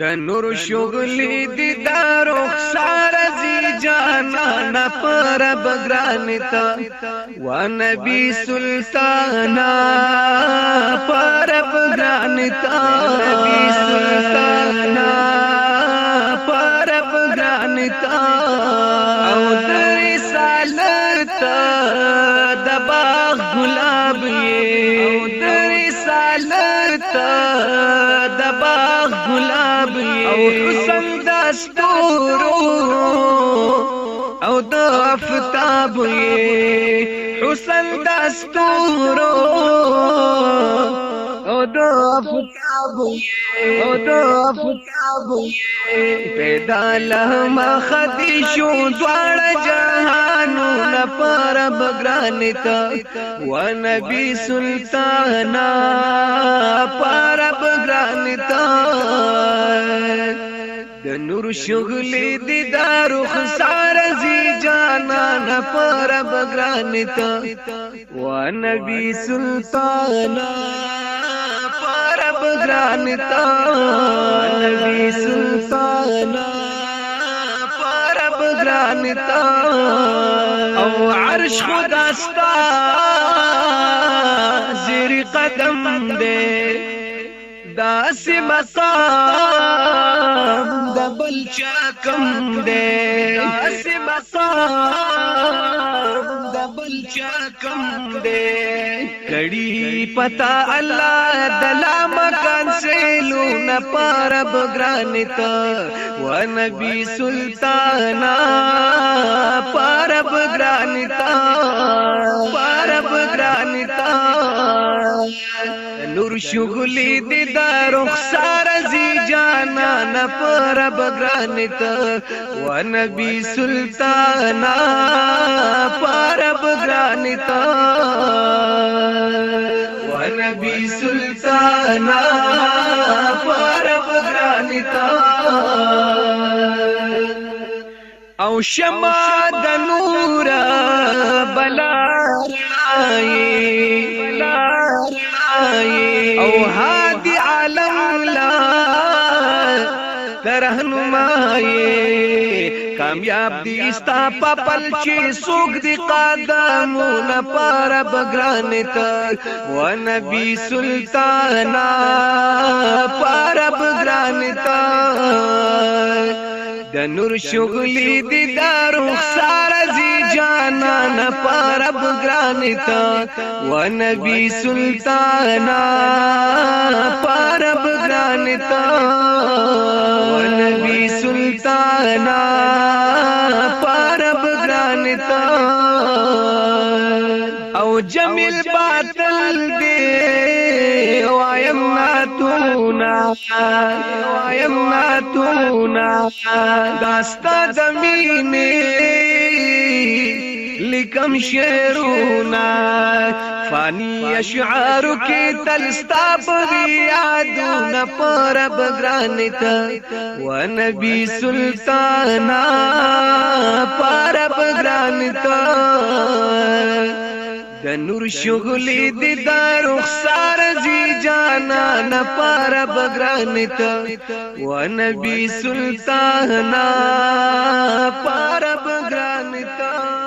د نور شغل دي دار خسار زی جانا نفر بگران تا و نبی سلطانا پر بگران تا نبی او در سالت د باغ گلاب یې ګلاب او حسن د ستورو او د افتاب یې حسن د ستورو او د افتاب یې او د افتاب یې پیدا له ما خدي شو دوړ جهانو لپاره بګران تا و نبی سلطانا پاره بګران تا د نور شغلی دی دارو خسار زی جانا نپر بگرانتا و نبی سلطانا پر بگرانتا نبی سلطانا پر بگرانتا او عرش خداستا زیر قدم دے داس مقام د بل چا کم دی داس مقام د بل چا کم دی کړي پتا الله د لام کانسلو نه پرب ګرانیت و نبی سلطانا پرب ګرانیت پرب ګرانیت نور شغلی دی دا رخصار زی جانا نپر بگرانتا و نبی سلطانا پر بگرانتا و نبی سلطانا پر بگرانتا او شما د نور بلا رای بلا आए कामयाब दिस्ता पपल चे सुख दि कागा मुन पारब ग्राने तर वन भी सुल्ताना पारब ग्राने तर د نور شغلی دی دارو سار زی جانا نه پرب گرانتا و نبی سلطانا پرب گرانتا و نبی سلطانا پرب گرانتا جميل باطل دي وایم ناتونا وایم ناتونا داستا زمینه لکم شعرونا فانی اشعارو کی تلستا پر یادونا پر بگرانتا و نبی سلطانا پر بگرانتا د نور شغلې د دار رخسار زی جانا نه پار بګرانت و نبی سلطانا پار بګرانت